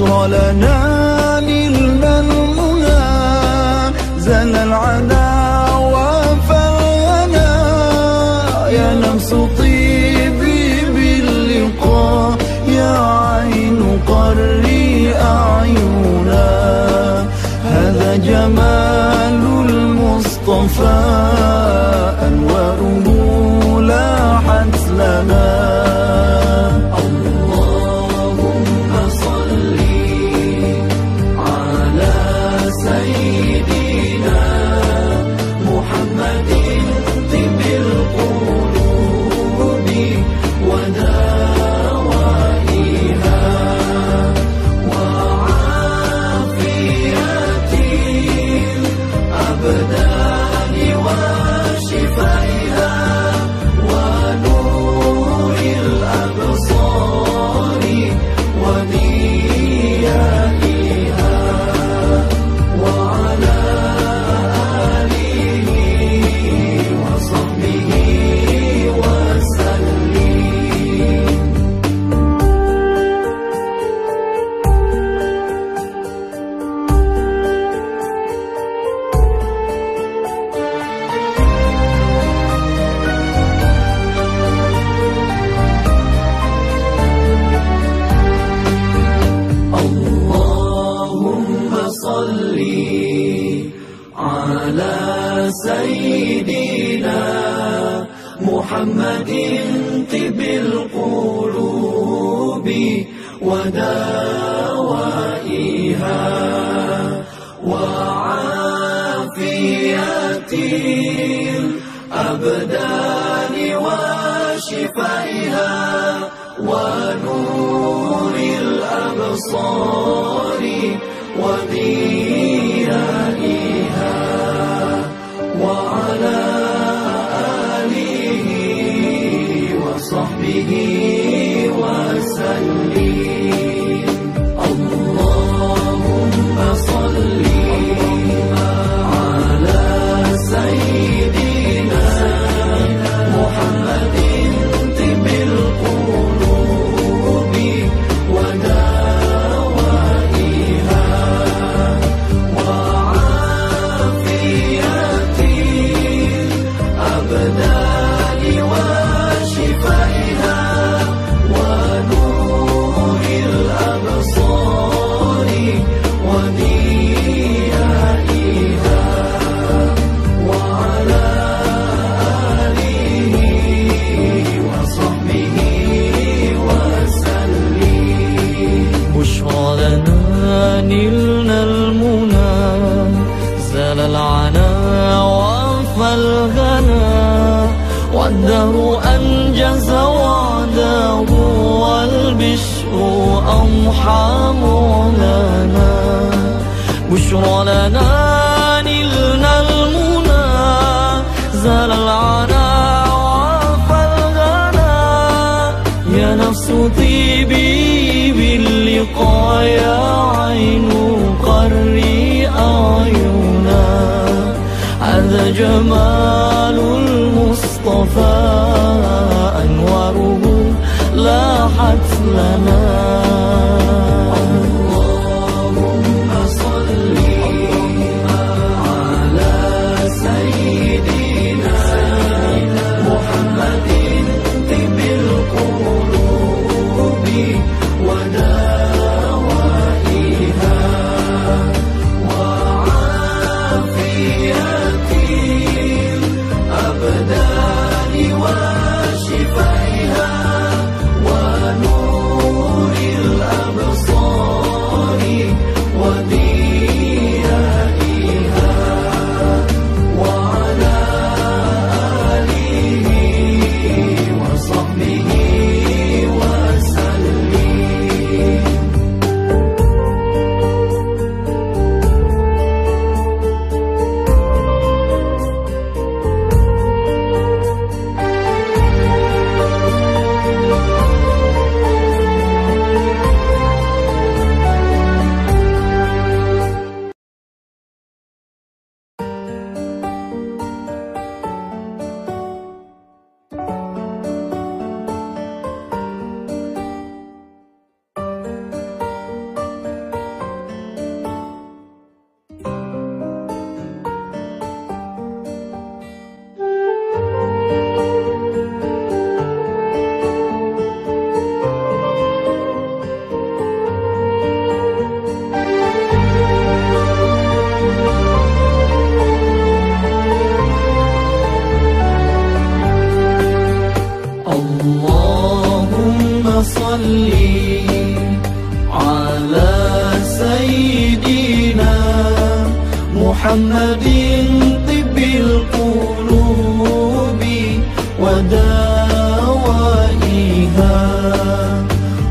البشرى لنا نلنا المنى زل العنا وفانا يا نفس طيبي باللقاء. يا عين قري أعينا هذا جمال المصطفى. أنواره لاحت لنا. محمد طب القلوب ودوائها وعافية الأبدان وشفائها ونور الأبصار وضيائها King. بشرى لنا نلنا المنى زال العنا وعفى الغنى يا نفس طيبي باللقاء يا عين قري أعينا هذا جمال المصطفى أنواره لاحت لنا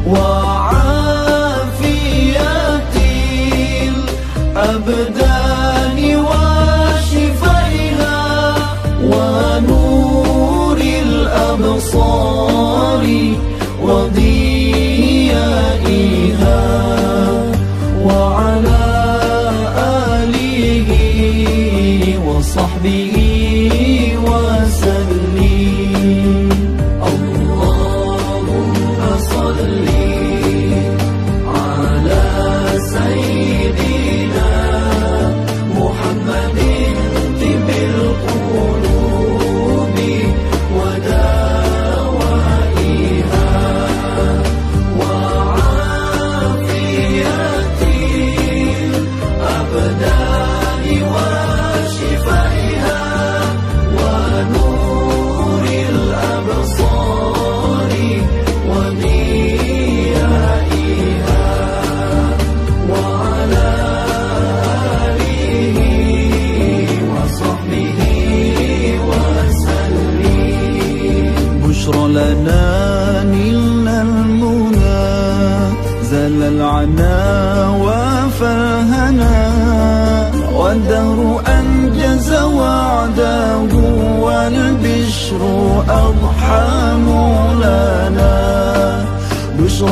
وعافيتي الأبد.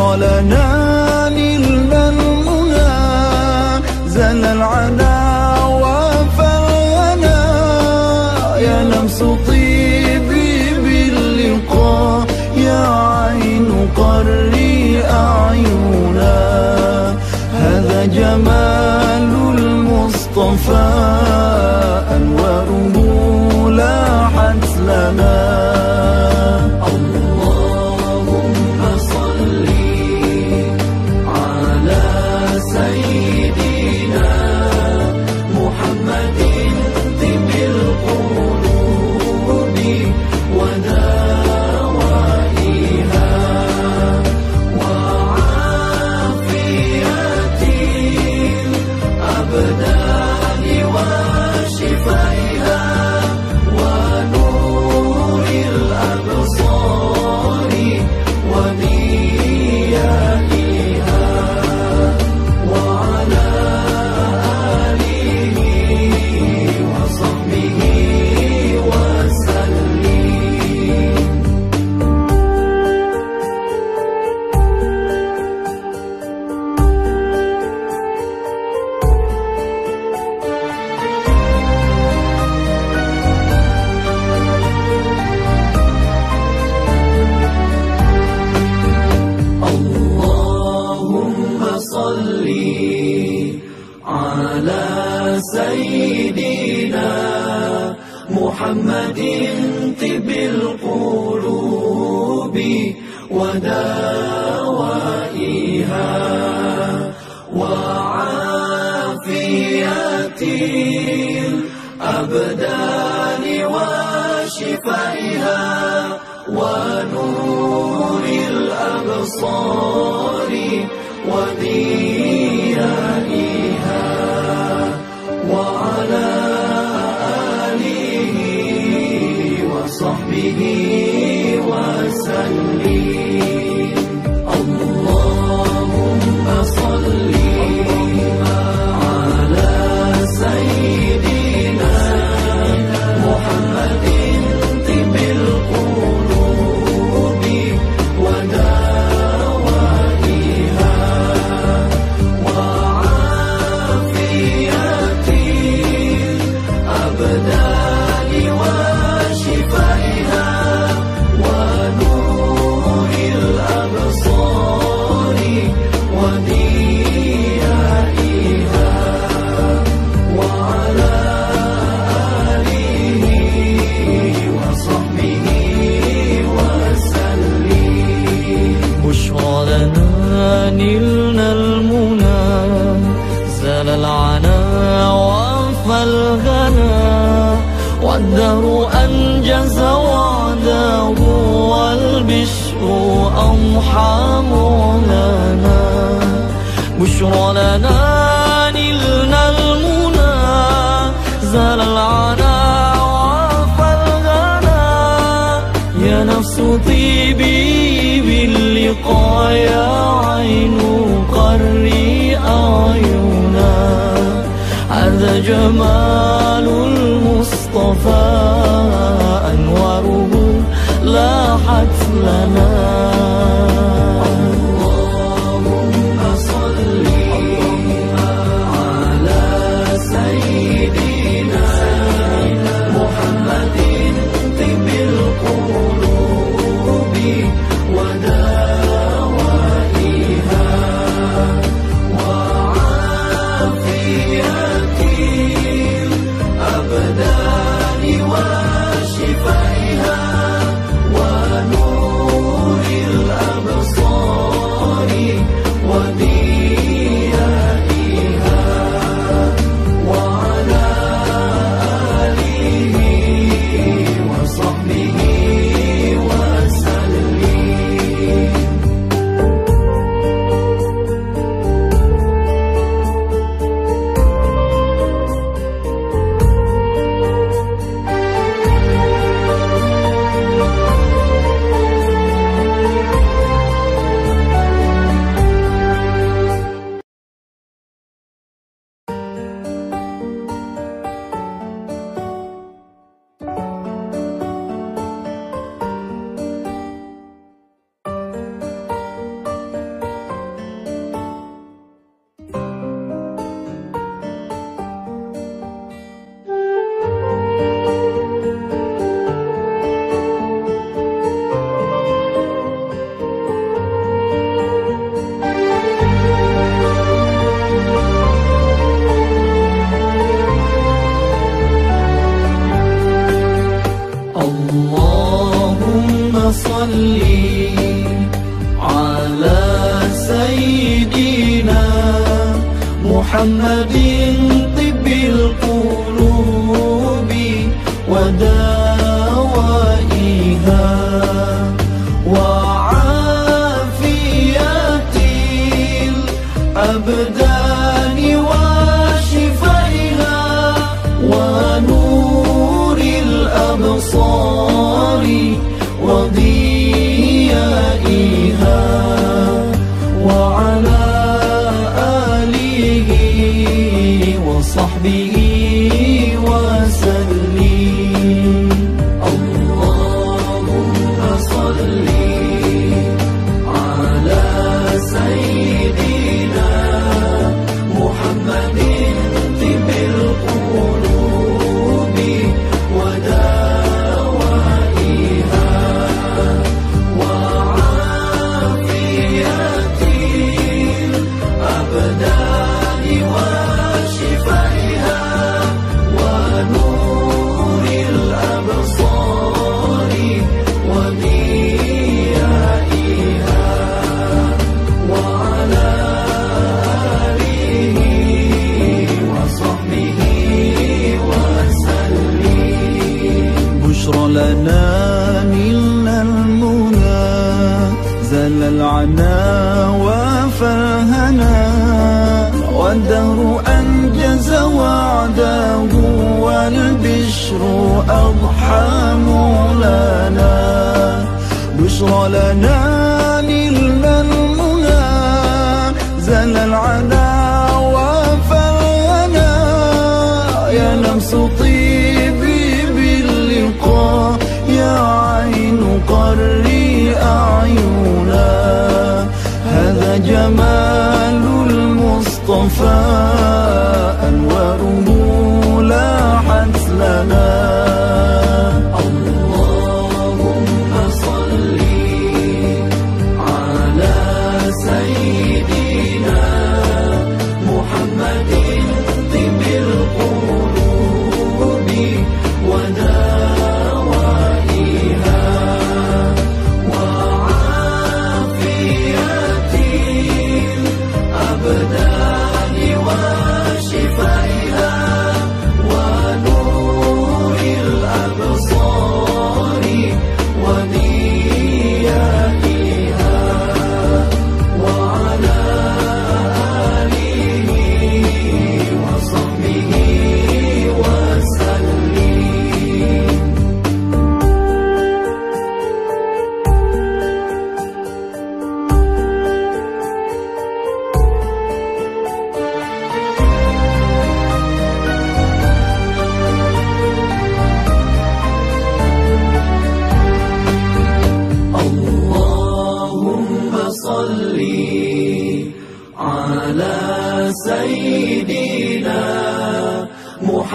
ولنا لله المنى زال العنا وفرنا يا نفس طيبي باللقاء يا عين قري أعينا هذا جمال المصطفى أنواره لاحت لنا.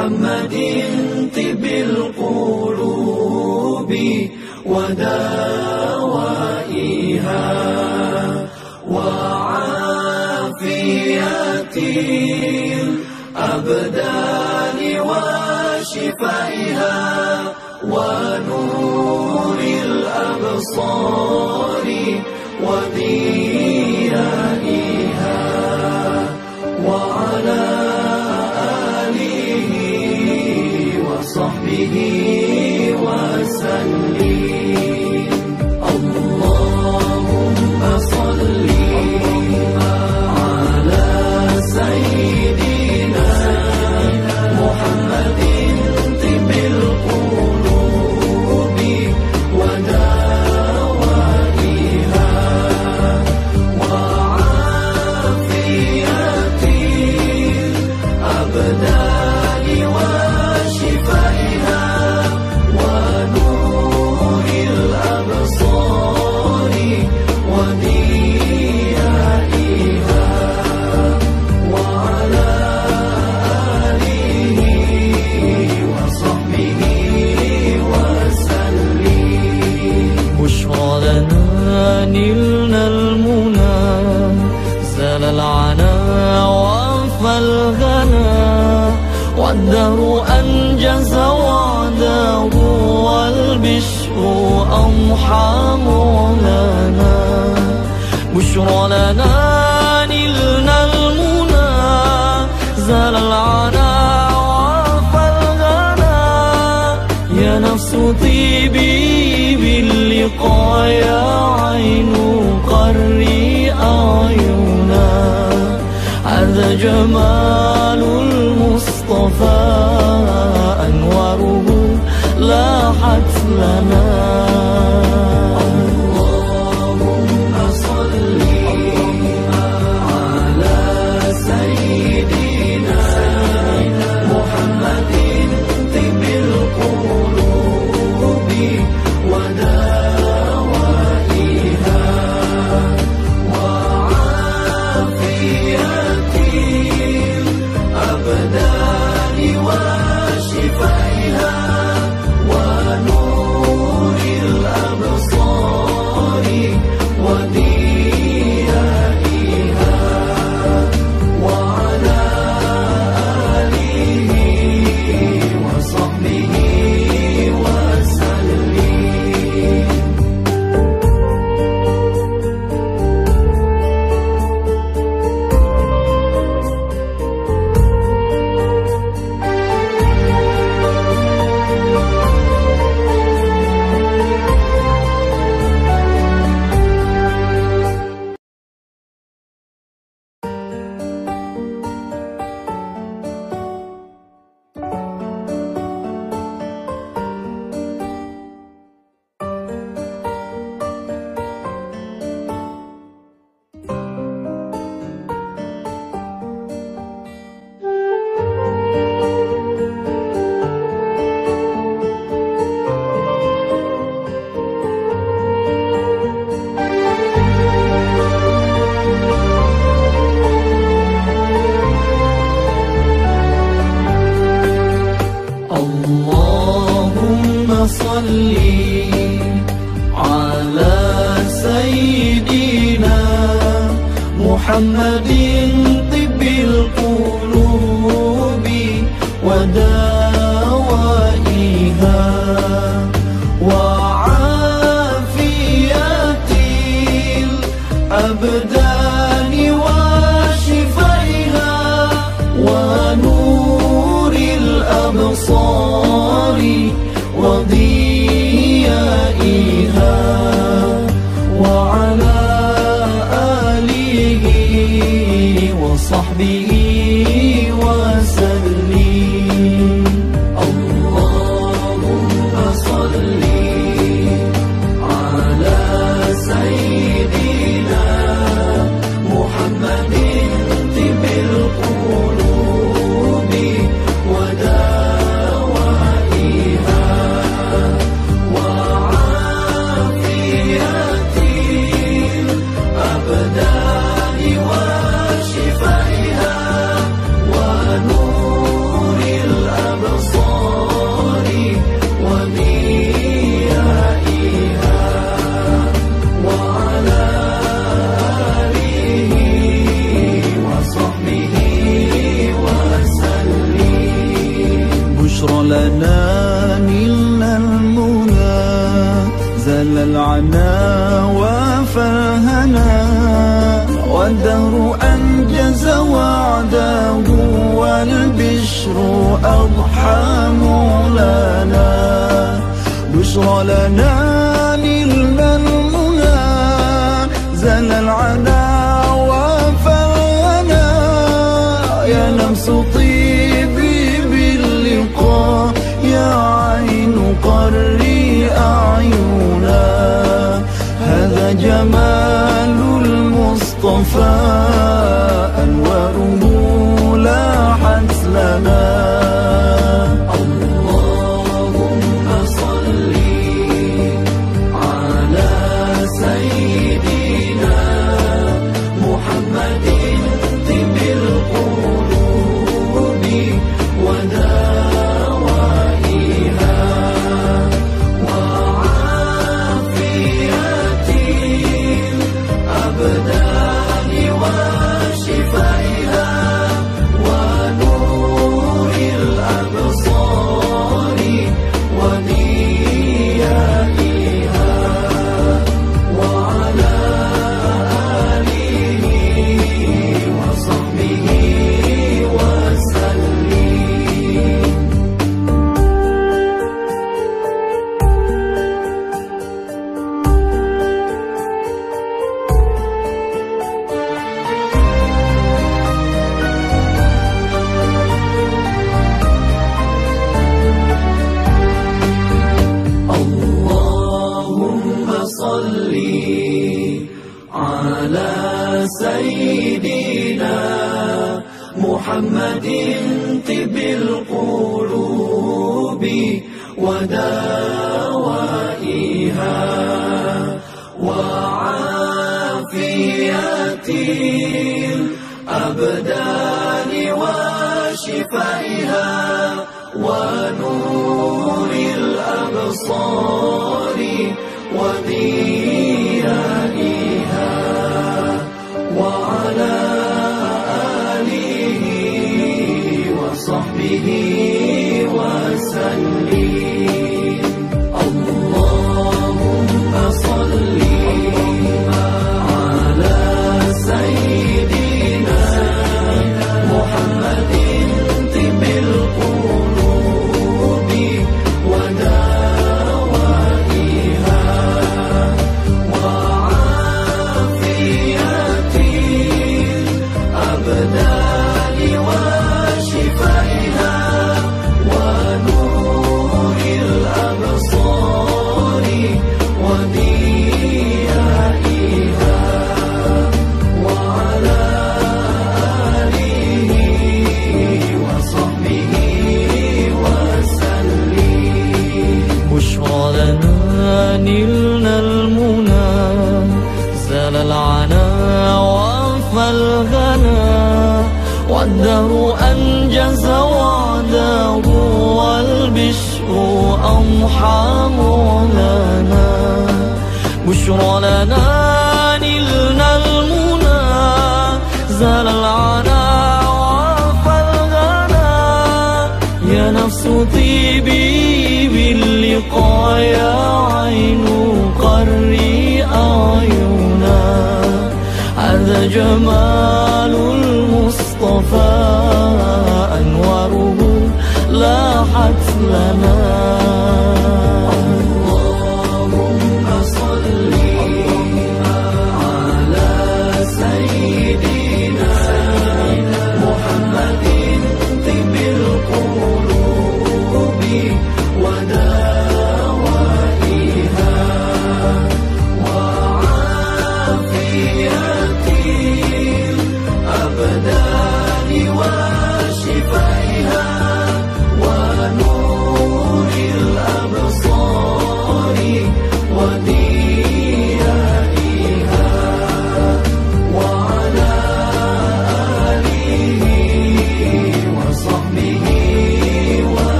محمد طب القلوب ودوائها وعافية الأبدان وشفائها ونور الأبصار وديها به وسلم صوتي بي باللقاء يا عين قري أعينا هذا جمال المصطفى أنواره لاحت لنا. محمد النصر لنا نلنا المنى زل العنا وفانا يا نمس طيبي باللقاء يا عين قري أعينا هذا جمال المصطفى.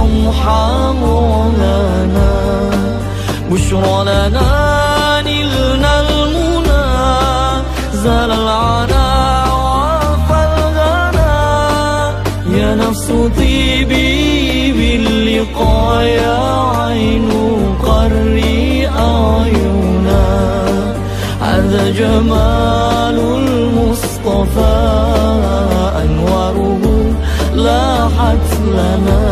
أضحى مولانا بشرى لنا نلنا المنى. زال العنا وعفى الغنى يا نفس طيبي باللقاء يا عين قري أعينا هذا جمال المصطفى. لاحت لنا.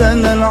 أحسن العمل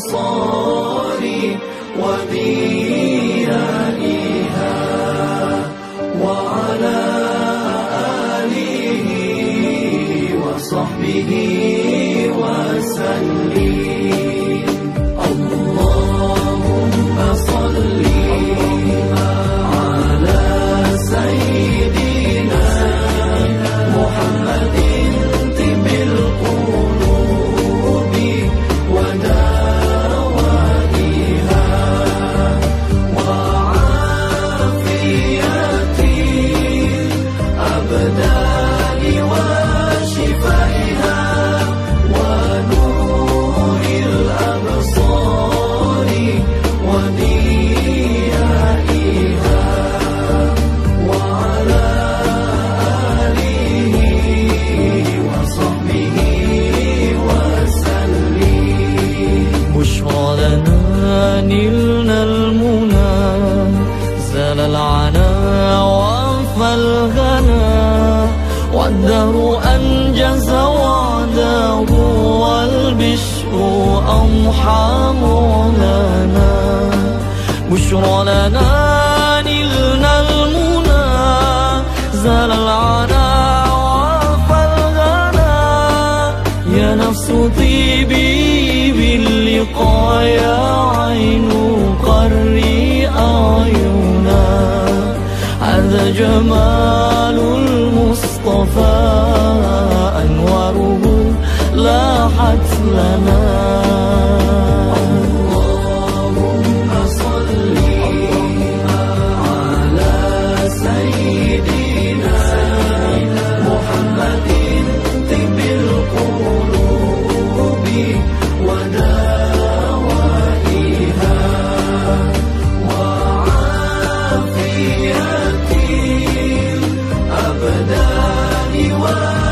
أبصاري وضيائها وعلى آله وصحبه الرقى يا عين قري أعينا. هذا جمال المصطفى أنواره لاحت لنا. 的疑问。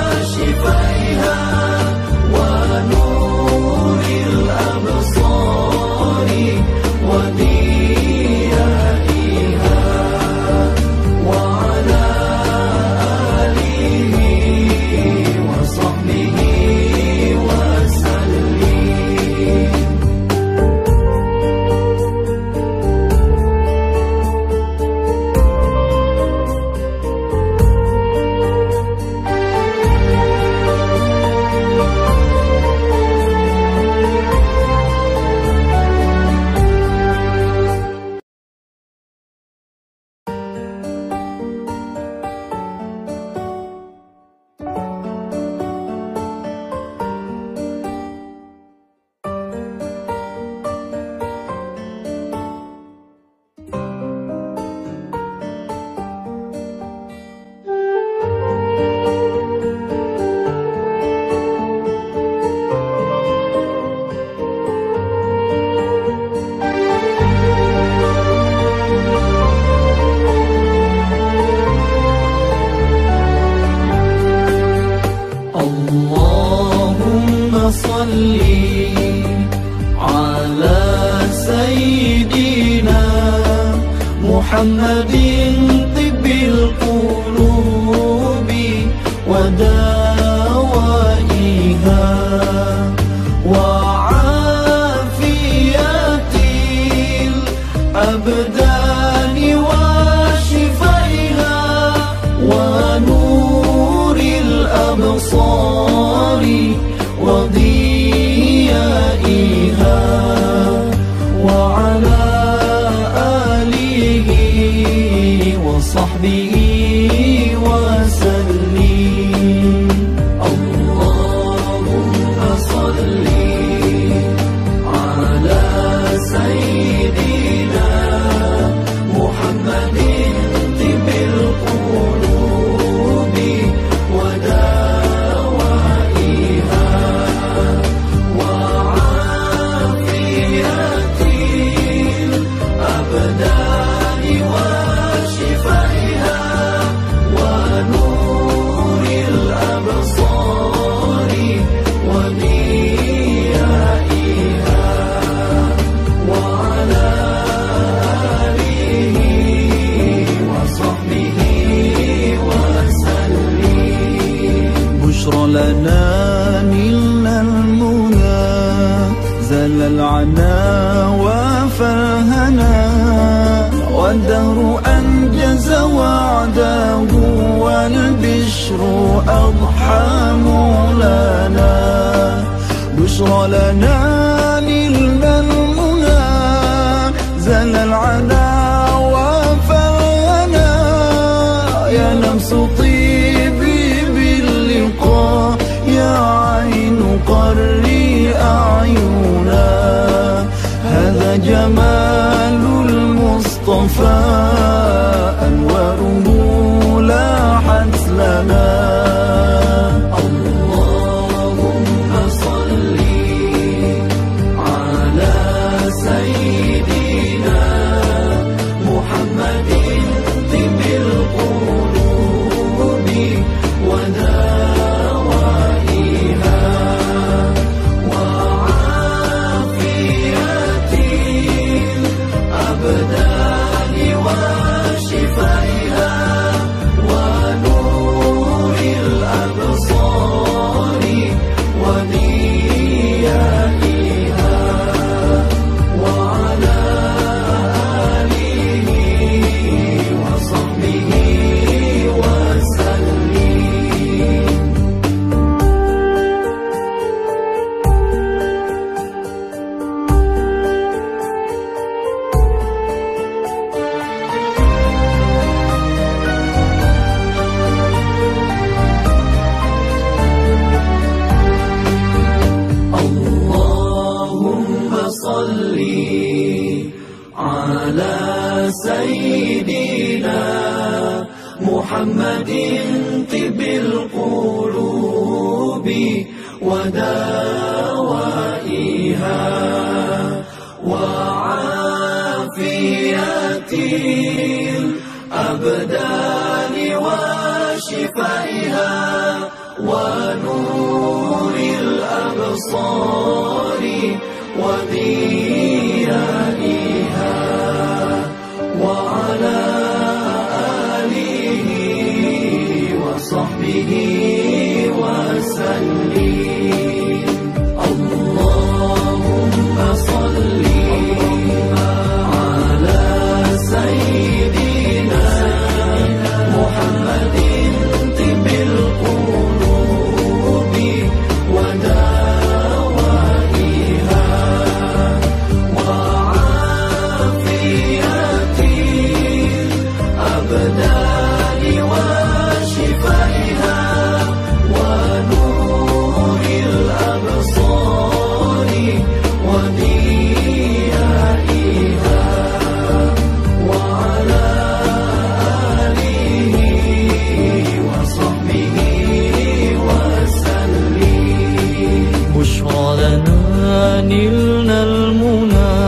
أنا نلنا المنى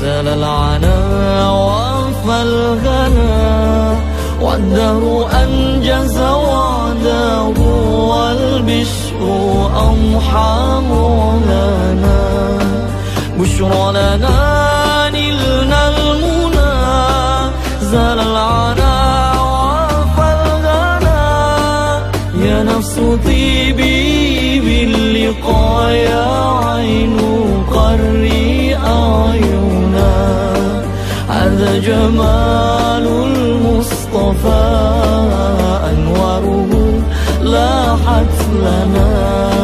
زال العنا وعفى الغنى. والدهر أنجز وعده والبشر أمحى مولانا. بشرى لنا باللقاء يا عين قري أعينا هذا جمال المصطفى أنواره لاحت لنا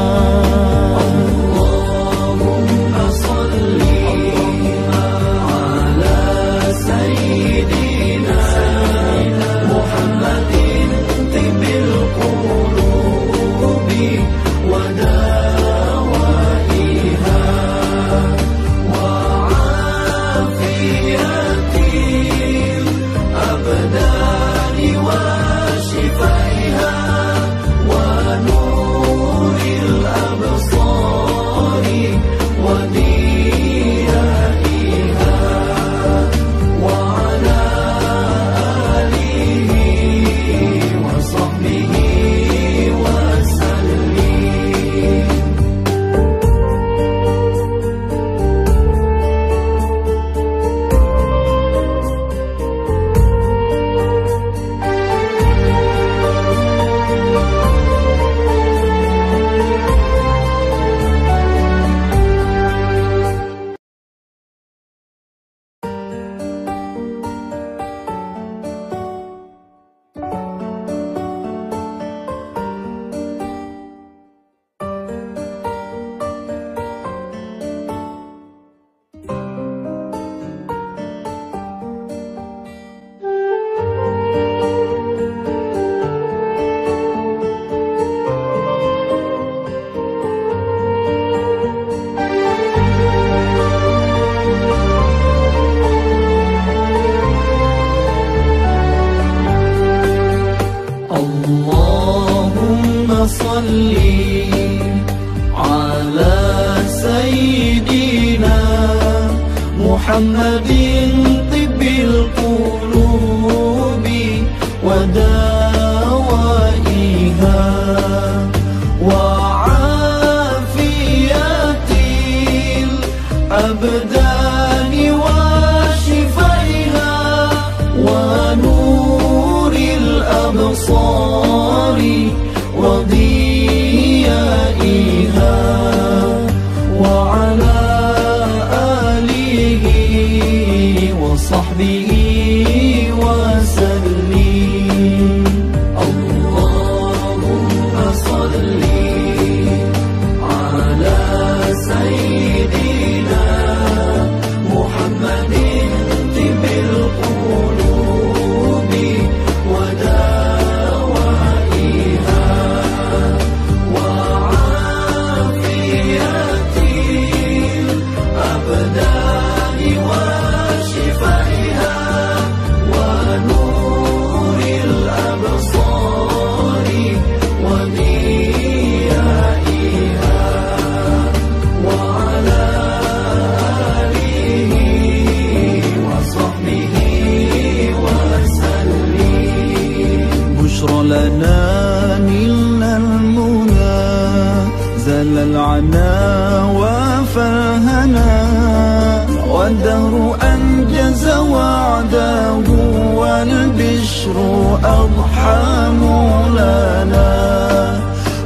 والدهر أنجز وعده والبشر أضحى مولانا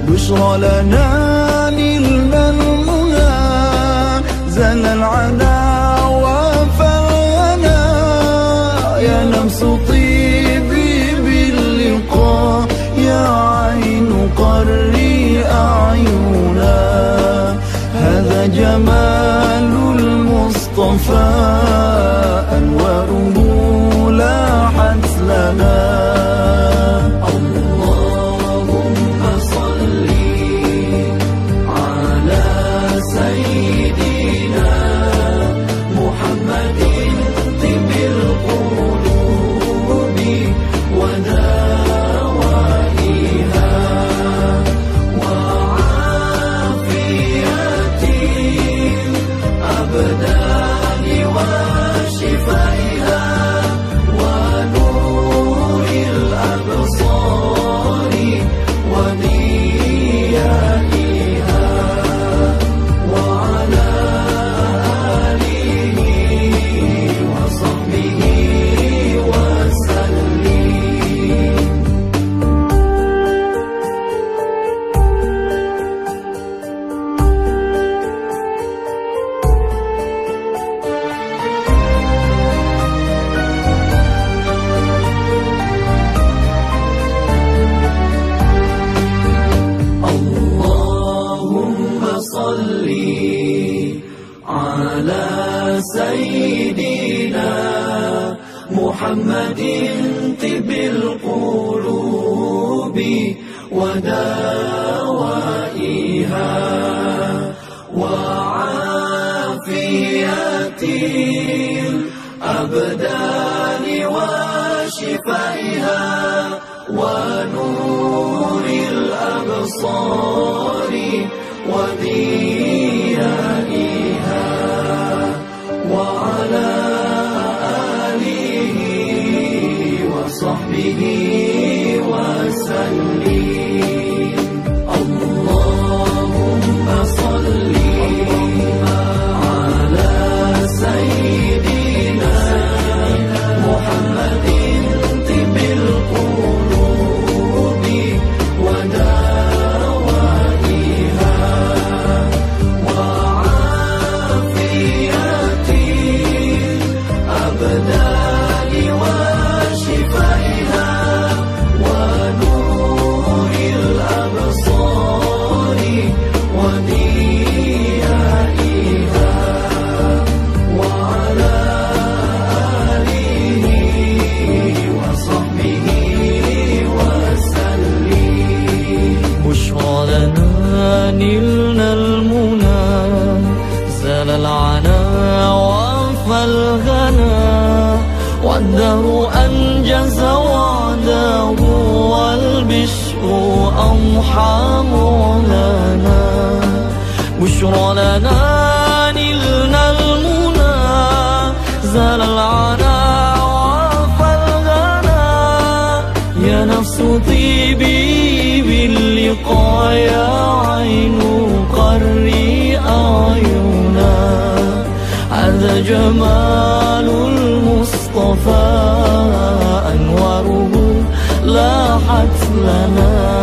بشرى لنا نلنا زل العنا وفرهنا يا نفس طيبي باللقاء. يا عين قري أعينا. هذا جمال المصطفى أنواره لاحت لنا. الأبدان وشفائها ونور الأبصار وذي بشرى لنا نلنا المنى. زال العنا وعفى الغنى. يا نفس طيبي باللقاء يا عين قري أعينا هذا جمال المصطفى. أنواره لاحت لنا.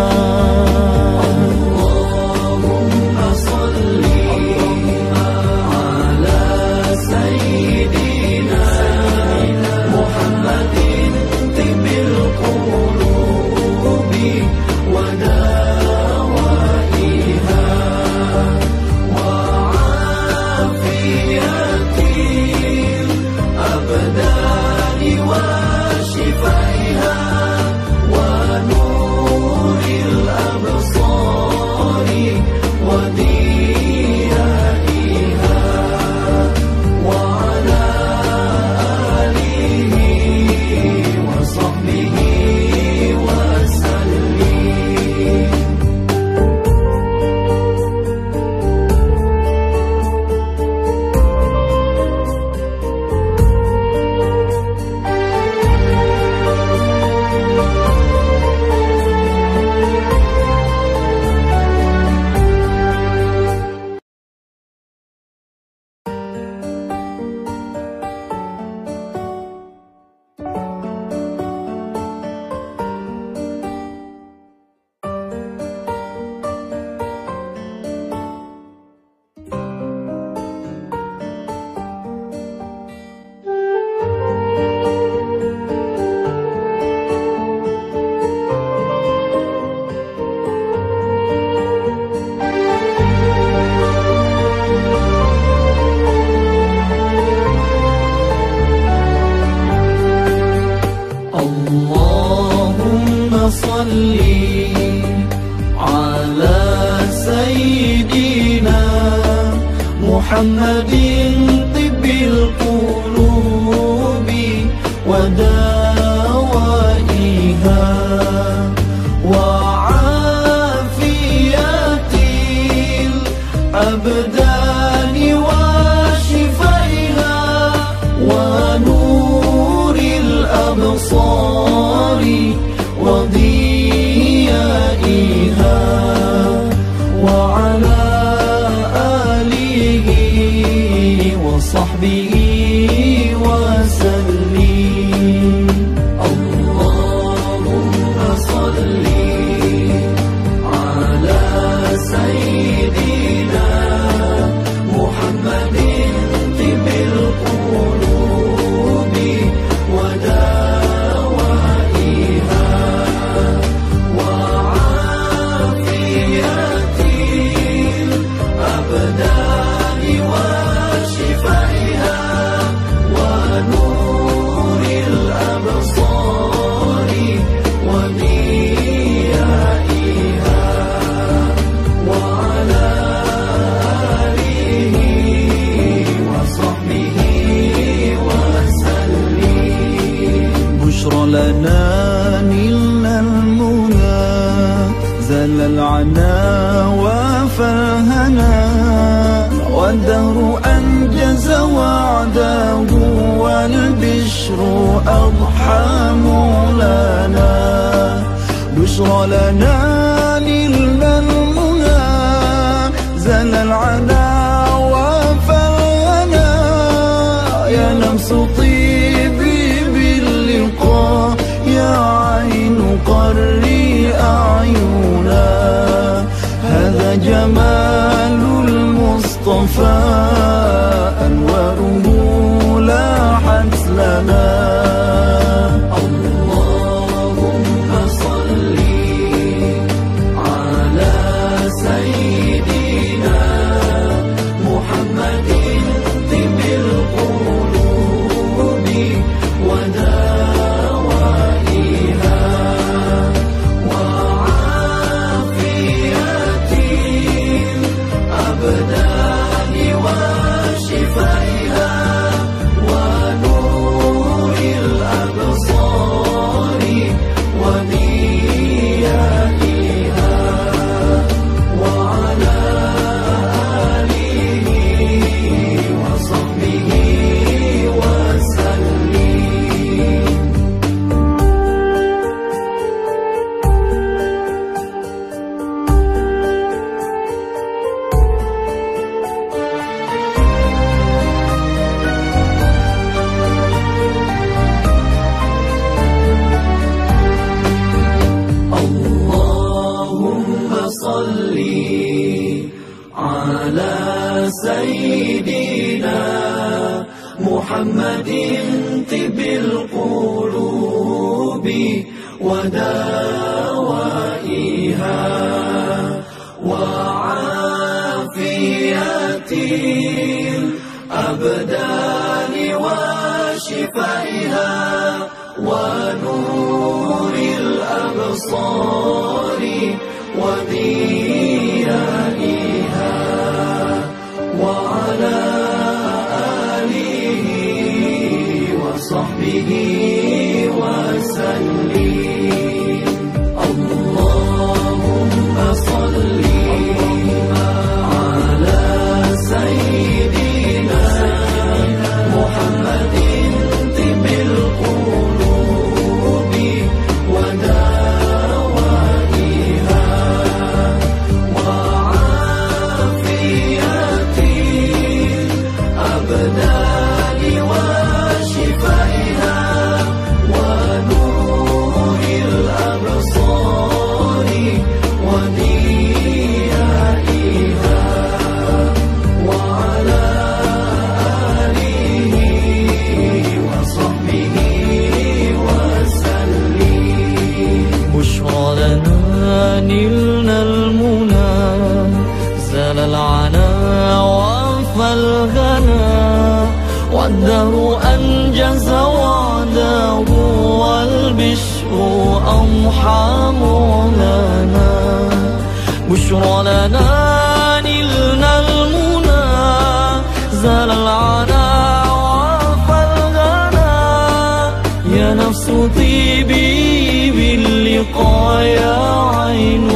تبقى يا عين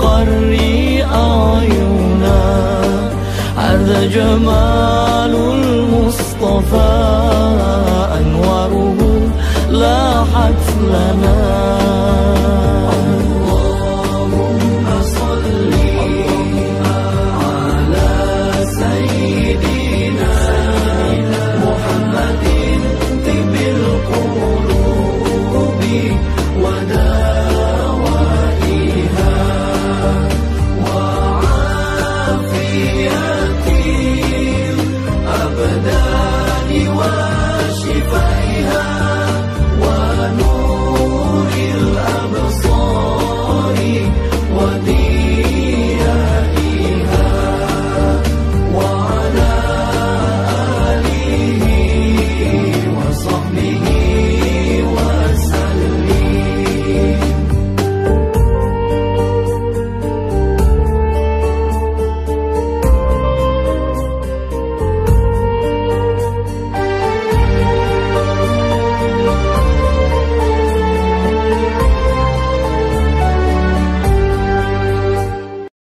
قري أعينا هذا جمال المصطفى أنواره لاحت لنا.